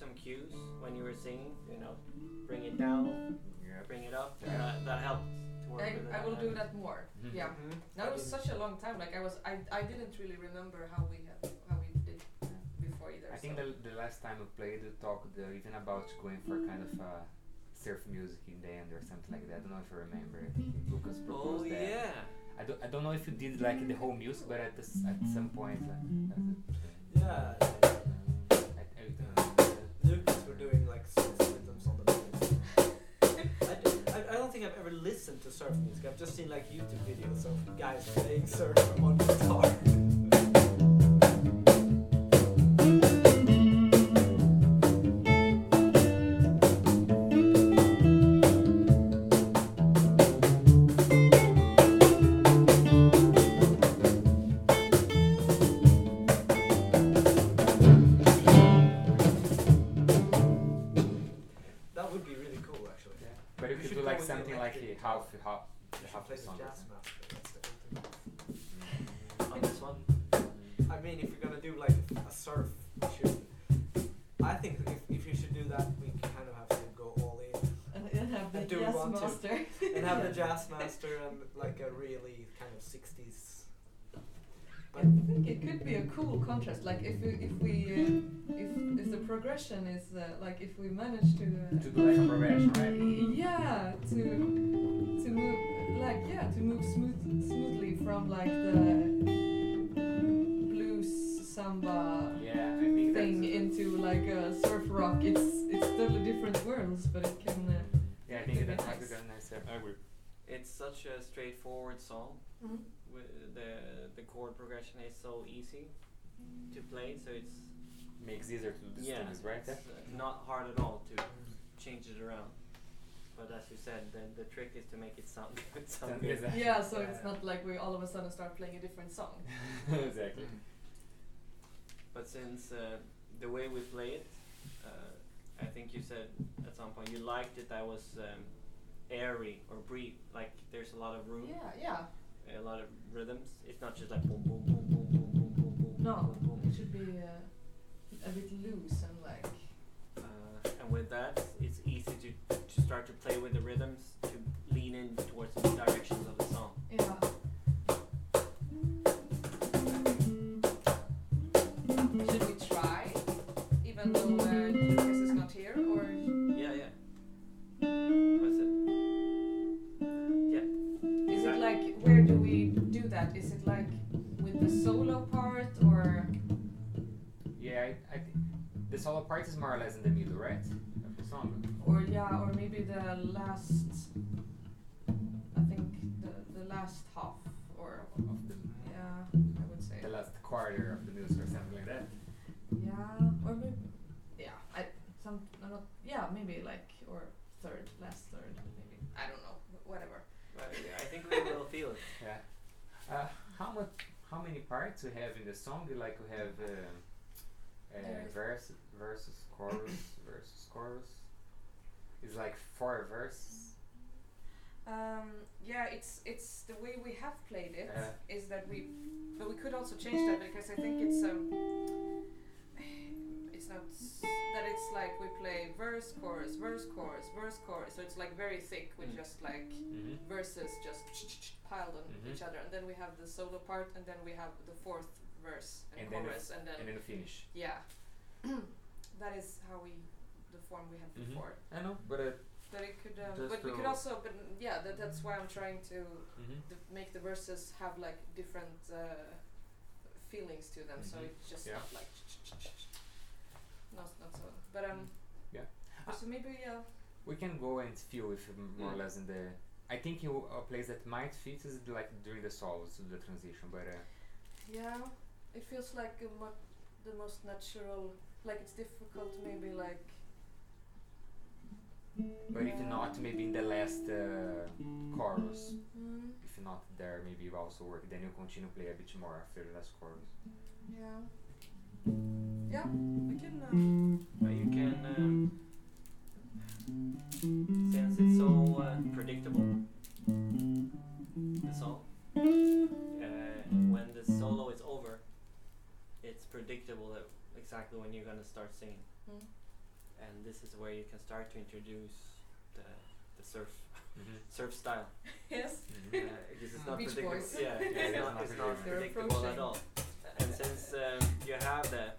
some cues when you were singing. You know, bring it down, Yeah. bring it up. Yeah. That, that helped to work I, with it. I will do that more. Mhm. Yeah. Mhm. That I was such a long time. Like I was, I, I didn't really remember how we had, how we did before either. I think the, the last time we played, we talked uh, even about going for kind of uh, surf music in the end or something like that. I don't know if you remember. I think Lucas Oh proposed that. yeah. I don't, I don't know if you did like the whole music, but at this, at some point. Uh, Yeah. Think I've ever listened to surf music. I've just seen like YouTube videos of guys playing surf on guitar. surf, we should. I think if, if you should do that, we kind of have to go all in and, and have the And do we jazz want to? master. and have the Jazzmaster and like a really kind of 60s. I think it could be a cool contrast. Like if we, if we, uh, if if the progression is uh, like if we manage to. Uh, To do like a progression, right? Yeah, to to move like yeah to move smooth smoothly from like the blues samba Yeah, thing that's, into like a surf rock. It's it's totally different worlds, but it can. Uh, Yeah, I think Could be that might nice. very nice. I agree. It's such a straightforward song. mhm. Wi- The the chord progression is so easy to play, so it's Makes easier to do yeah, things, right? it's uh, not hard at all to change it around. But as you said, then the trick is to make it sound good. Sound Sound good. good. Yeah, so it's not like we all of a sudden start playing a different song. exactly but since uh, the way we play it, uh, I think you said at some point you liked it that was um, airy or brief. Like there's a lot of room. Yeah, yeah. A lot of rhythms. It's not just like boom, boom, boom, boom, boom, boom, boom, boom. No, boom, it should be uh, a bit loose and like. Uh, and with that, it's easy to to start to play with the rhythms to lean in towards the directions of the song. Yeah. Even uh, Lucas is not here, or Yeah, yeah. What's it? Yeah. is it like where do we do that? Is it like with the solo part, or Yeah, I, I think the solo part is more or less in the middle, right? Of the song. or yeah, or maybe the last? Parts we have in the song? Like we have uh, uh, verse, versus chorus, versus chorus. It's like four verses. Um, yeah, it's it's the way we have played it is Yeah. that we, but we could also change that because I think it's um, it's not that it's like we play verse chorus verse chorus verse chorus, so it's like very thick with Mm. just like Mm-hmm. verses just piled on Mhm. each other, and then we have the solo part, and then we have the fourth verse and, And then the chorus, and then And then the finish. yeah, that is how we the form we had Mhm. before. I know, but uh, But it could, um, but we could also, but mm, yeah, that, that's why I'm trying to d- make the verses have like different uh, feelings to them, so Mhm. it's just Yeah. not like not not so. But um, Yeah. So maybe uh, we can go and feel if more or Mm. less in the. I think you a place that might fit is like during the solos, the transition, but. Uh, yeah, it feels like a mo- the most natural. Like it's difficult, maybe like. But if not, maybe in the last uh, chorus. Mm, If not there, maybe you also work. Then you continue play a bit more after the last chorus. yeah. Yeah, we can. Uh, but you can. Uh, um, since it's so uh, predictable, the song. Uh, when the solo is over, it's predictable that exactly when you're gonna start singing. Mm. And this is where you can start to introduce the, the surf mm-hmm. surf style. Yes. Mm-hmm. Uh, it's not Beach predictable. Boys. Yeah, it's not, it's not predictable at all. And since um, you have the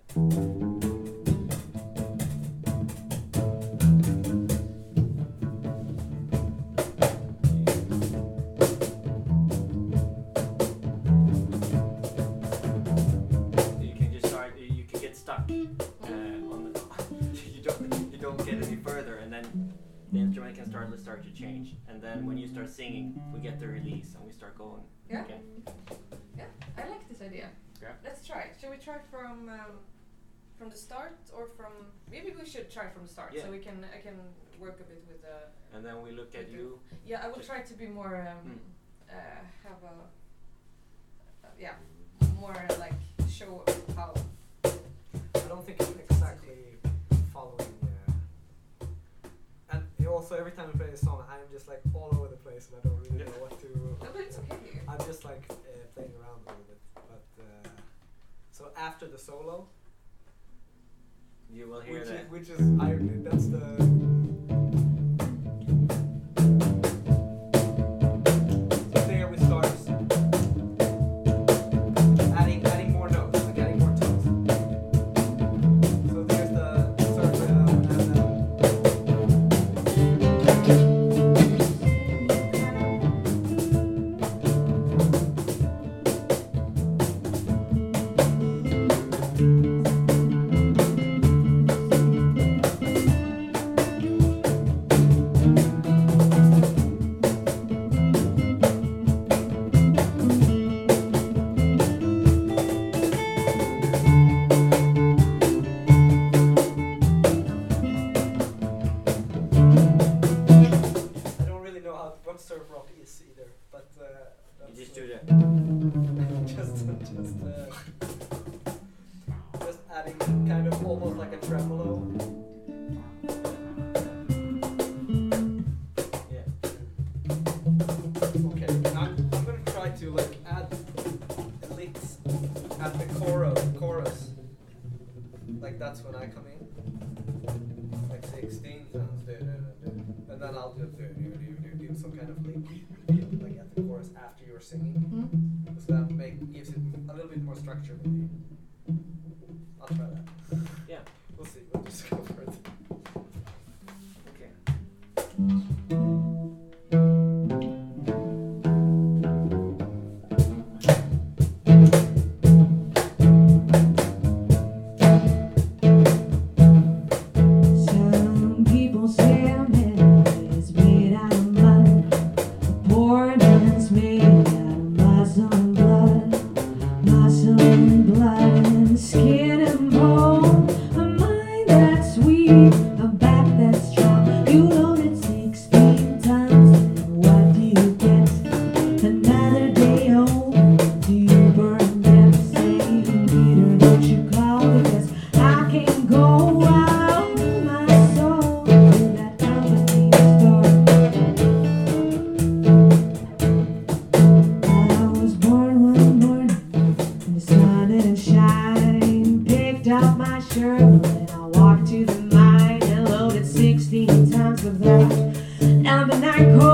you can just start. You can get stuck uh, on the. you don't you don't get any further, and then the instrument can start start to change. And then when you start singing, we get the release and we start going. Yeah. Okay. Yeah, I like this idea. Yeah. Let's try. Shall we try from um, from the start or from? Maybe we should try from the start Yeah. so we can I can work a bit with the. And then we look at Okay. you. Yeah, I will try to be more um, Mm. uh, have a uh, yeah more like show how. I don't think I'm exactly following. Uh, and also, every time I play a song, I'm just like all over the place, and I don't really know what to. No, but it's okay. I'm just like uh, playing around a little bit. But uh, so after the solo, You will hear which that. is, which is I that's the. Singing. Mm. So that make gives it a little bit more structure maybe. I'll try that. The night cold,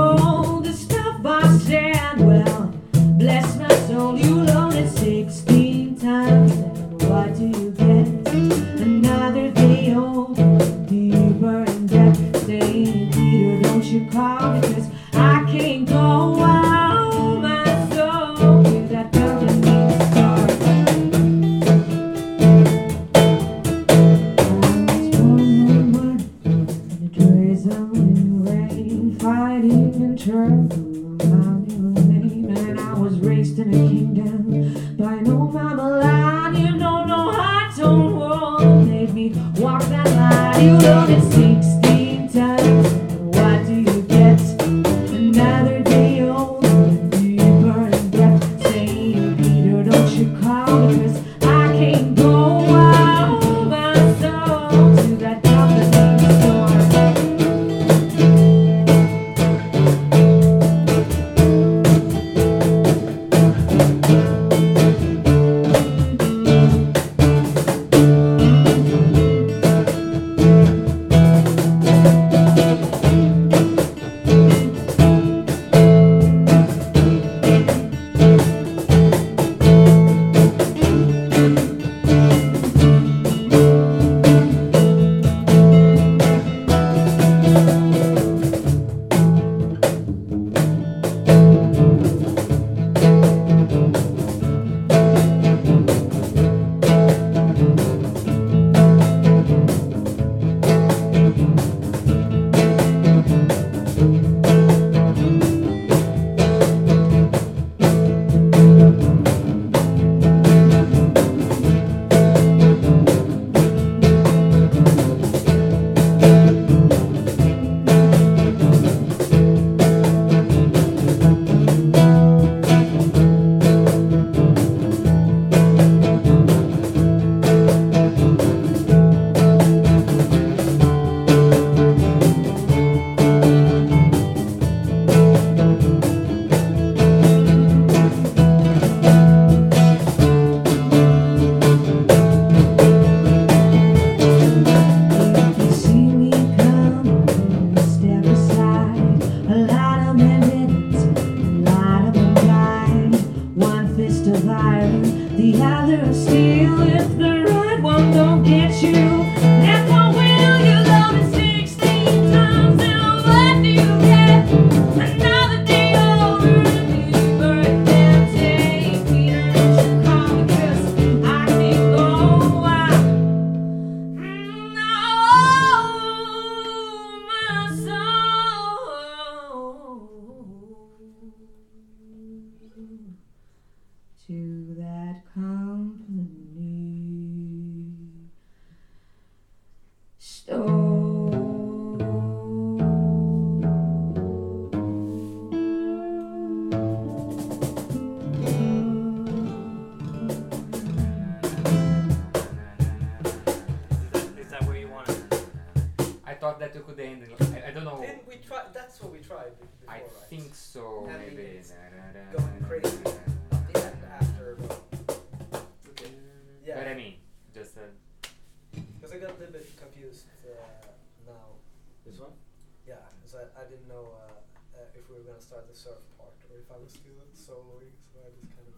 surf part or if I was still soloing, so I just kind of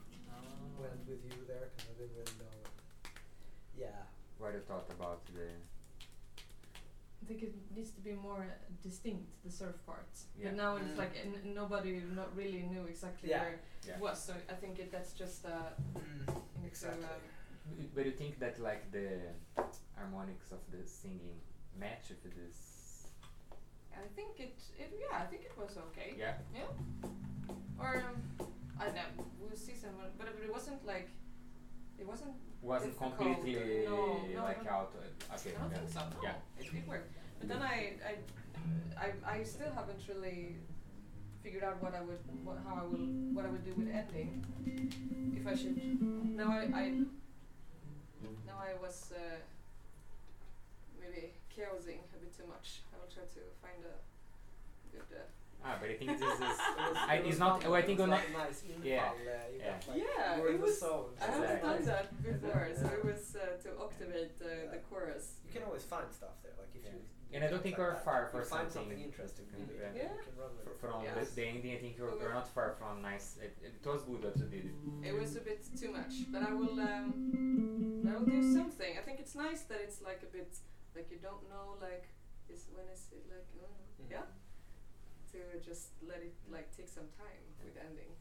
went with you there because I didn't really know. Yeah. what you thought about the. I think it needs to be more uh, distinct, the surf parts. Yeah. But now it's Mm. like n- nobody not really knew exactly Yeah. where Yeah. it was. So I think it, that's just uh, into, exactly. B- But you think that like the harmonics of the singing match with this? I think it, it. Yeah, I think it was okay. Yeah. Yeah. Or um, I don't know. We'll see some, but it, it wasn't like. It wasn't. Wasn't completely no, no, like no. out. uh, Okay. I don't yeah. think so. No, Yeah. it, it worked. But then I, I, I, I still haven't really figured out what I would, what, how I will, what I would do with ending. If I should. Now I, I. Now I was uh, maybe chaosing a bit too much. I will try to find a good. Uh, Ah, but I think this is. I- it's not- oh, I it think was we're like nice infall, Yeah, uh, yeah. got, like, Yeah, it was- zone, I haven't Exactly. done that before, so Yeah. it was uh, to activate uh, Yeah. the chorus. You can always find stuff there, like if Yeah. you. And I don't think like we're that. far for you find something- something interesting, maybe Yeah. Yeah. you can run with fr- it. From Yes. the, the ending, I think you're, Okay. you're not far from nice. It, it was good that you did it. It was a bit too much, but I will. Um, I will do something. I think it's nice that it's like a bit like you don't know like is when is it like uh, Mhm. yeah to just let it like take some time with ending,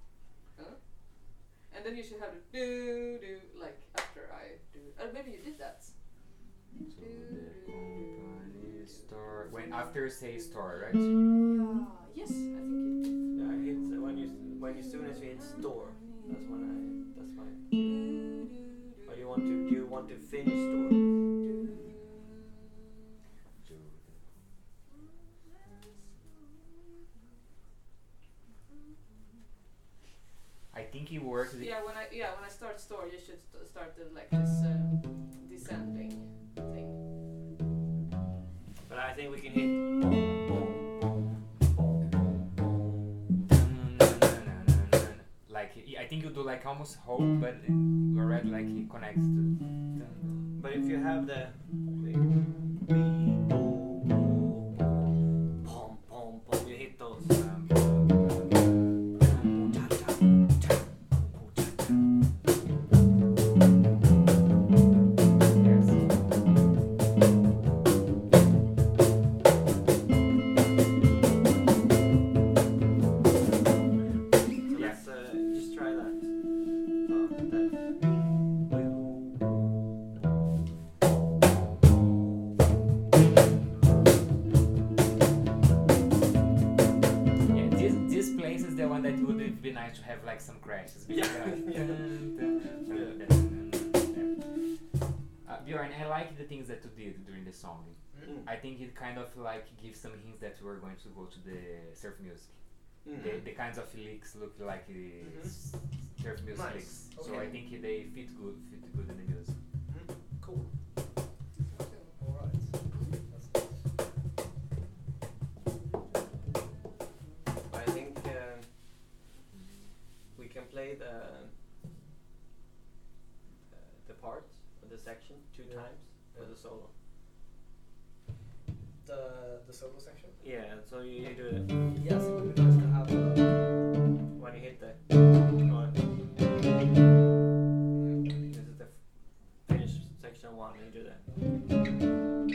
huh? And then you should have to do do like after I do. Uh, maybe you did that. So the store when after say store, right? Yeah. Yes, I think it did. Yeah, I hit uh, when you when you soon as you hit store. That's when I. That's fine. Or you want to you want to finish store. I think it works. Yeah, when I yeah when I start store, you should st- start the like this uh, descending thing. But I think we can hit. boom, boom, Like I think you do like almost whole, but it already like it connects to. But if you have the. Nice to have like some crashes. because, Yeah. uh. Uh, Bjorn, I like the things that you did during the song. Mm. I think it kind of like gives some hints that we're going to go to the surf music. Mhm. The, the kinds of licks look like uh, s- surf music Nice. licks. So I think they fit good, fit good in the music. Mhm. Cool. Yeah. times for Yeah. the solo. The the solo section. Yeah, so you, you do it Yes, it would be nice to have. Uh, when you hit the. This is the finish section one. You do that.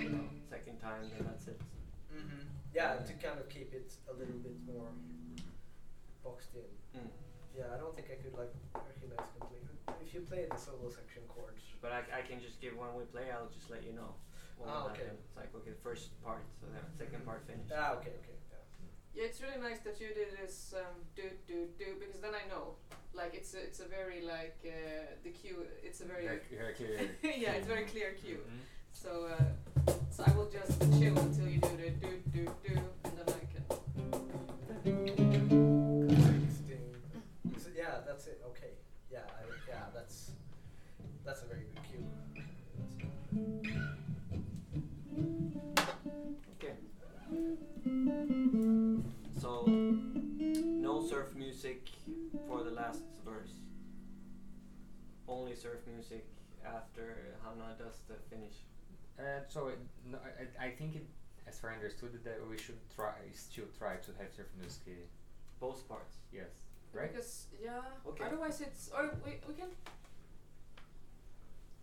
You know, second time, then that's it. hmm Yeah, to kind of keep it a little bit more boxed in. Mm. Yeah, I don't think I could like recognize completely. If you play the solo section chords. But I, I can just give when we play. I'll just let you know. when Ah, we okay. had them. It's like okay, the first part, so then second part finished. Ah, okay, okay. Yeah. Yeah, it's really nice that you did this um, do do do because then I know, like it's a, it's a very like uh, the cue. It's a very Very, very clear. yeah, it's very clear cue. Mhm. So uh, so I will just chill until you do the do do do, that's a very good cue. Okay. So no surf music for the last verse. Only surf music after Hanna does the finish. Uh, so it, no, I, I- I think it, as far I understood it, that we should try still try to have surf music. uh, Both parts. Yes, right. Because yeah, Okay. otherwise it's or we we can.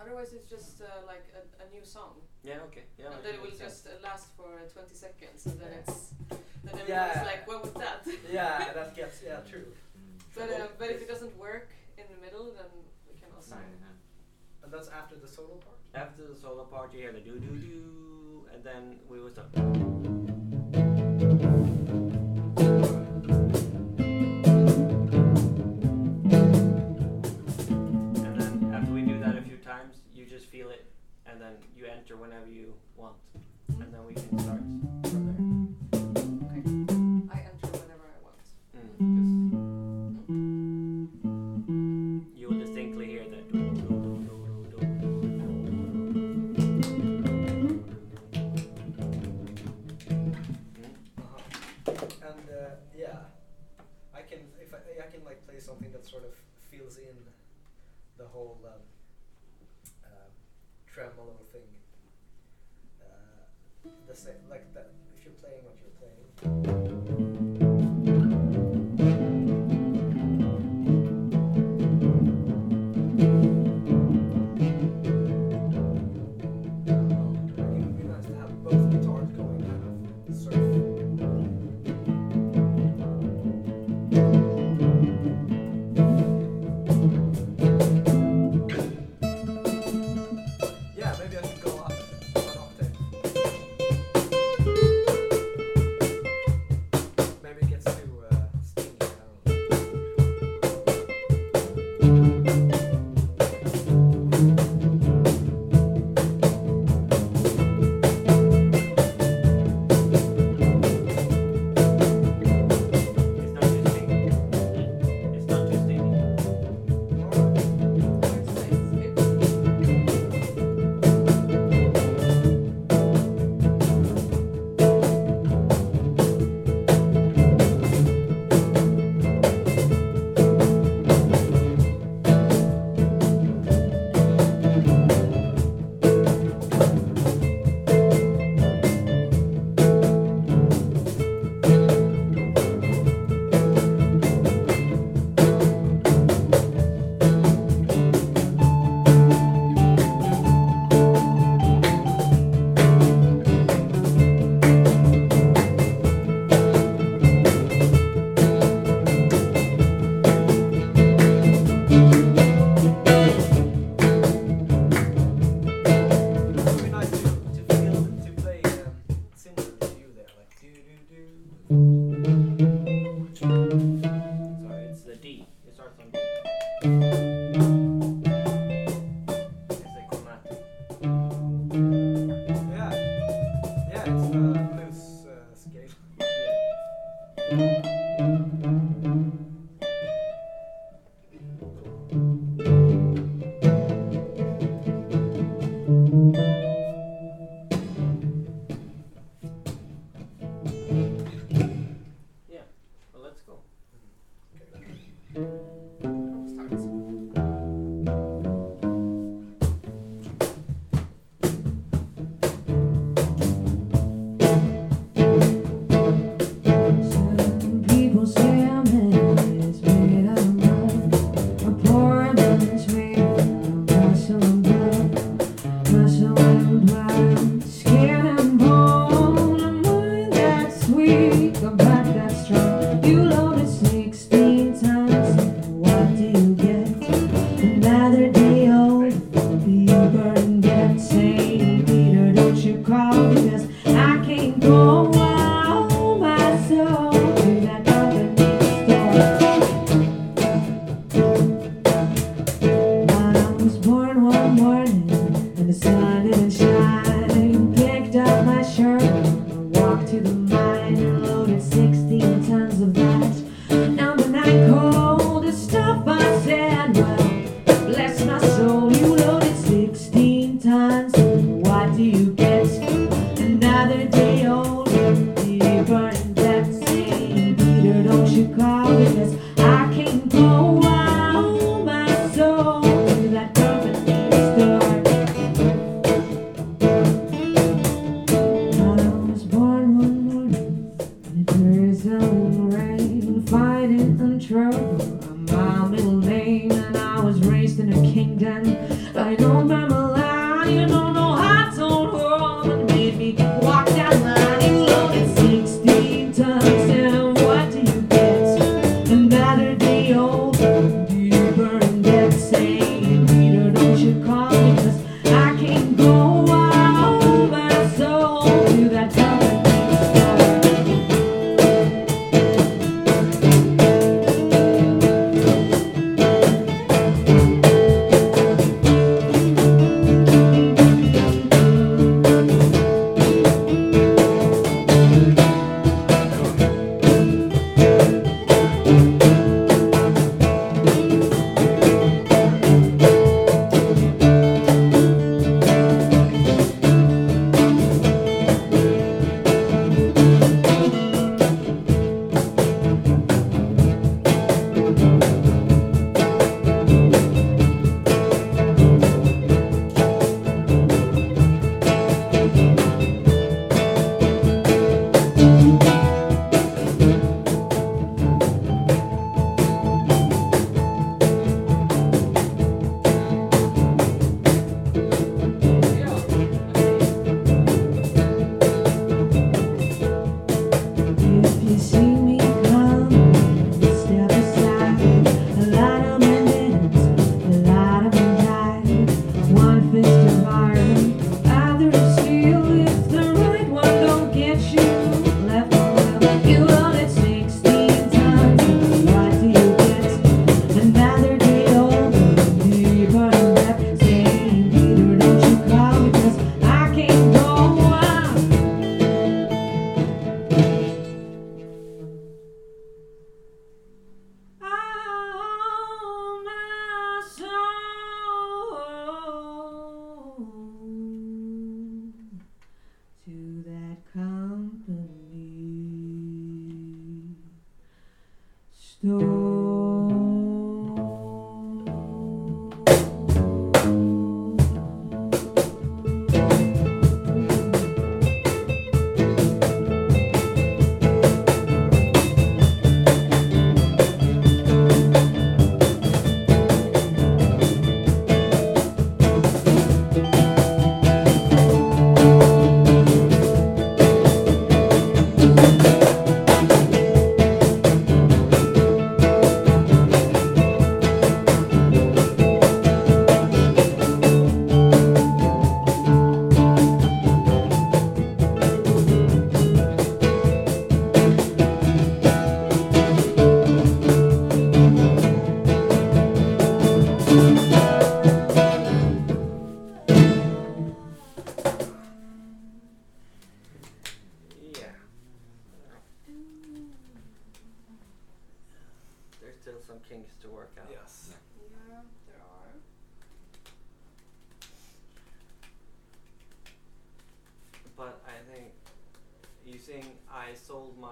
Otherwise it's just uh, like a, a new song, Yeah. Okay. Yeah. and I then it will sense. just uh, last for uh, 20 seconds, and then it's then everyone's Yeah. like, what was that? Yeah, that gets yeah true. Mm. But uh, but if it doesn't work in the middle, then we can also. Fine, uh-huh. And that's after the solo part. After the solo part, you hear the do do do, and then we will start. And then you enter whenever you want, and mm-hmm. then we can start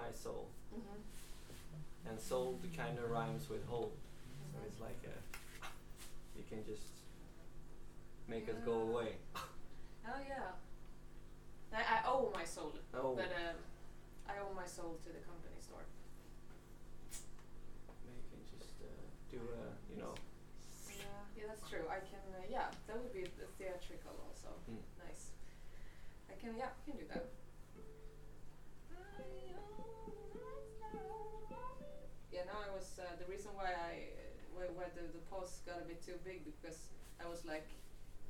my soul Mm-hmm. and sold kind of rhymes with hold. So it's like a you can just make us go away. Oh yeah. I, I owe my soul, Oh, but um, I owe my soul to the company store. you can just uh, do a you know Yeah, yeah, that's true. I can. Uh, yeah, that would be theatrical also. Mm. Nice. I can. Yeah, I can do that. Reason why I uh, why, why the the pause got a bit too big because I was like.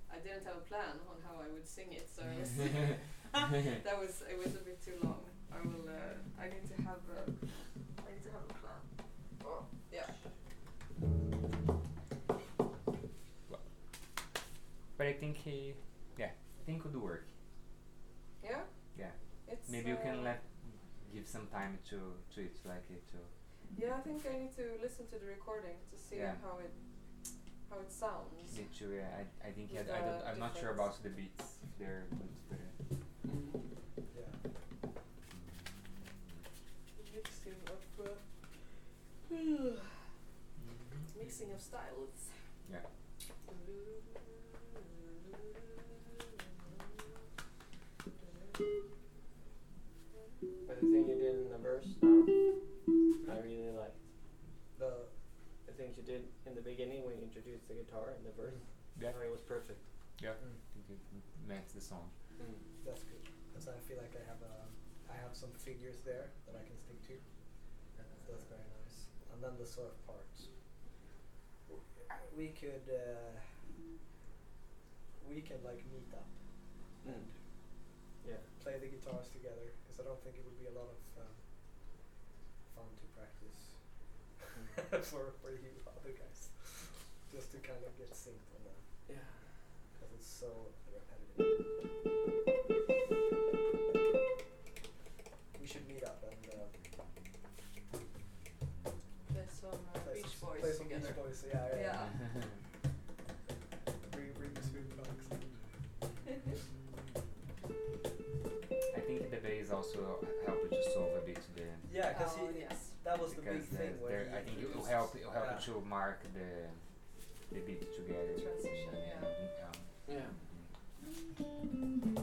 I didn't have a plan on how I would sing it, so was that was it was a bit too long. I will. Uh, I need to have. A, I need to have a plan. Oh, yeah. But I think he, yeah, I think it would work. Yeah. Yeah. It's. Maybe you can uh, let give some time to to it, like it to. Yeah, I think I need to listen to the recording to see Yeah. how it how it sounds. Me too. Yeah, I, I think yeah, I don't, I'm not sure about the beats. If they're good, uh, Yeah. Mixing of uh, mixing of styles. Yeah. Did in the beginning when you introduced the guitar and the verse. Yeah. I it was perfect. Yeah. I think it matches the song. that's good because I feel like I have a I have some figures there that I can stick to. So that's very nice. And then the surf parts. We could uh, we can like meet up Mm. Yeah. play the guitars together because I don't think it would be a lot of um, fun to practice for for you other guys just to kind of get synced on that Yeah. because it's so repetitive. We should meet up and uh, Play some uh, play Beach some, Boys play some together. Beach Boys. Yeah, yeah. Yeah. Bring bring the sweet bugs. I think the bass also helped to solve a bit the Yeah, because oh, yes. That was the because big thing the- there, I think it will help it will help yeah. to mark the the beat together. Transition, and, yeah. um, Yeah. mhm.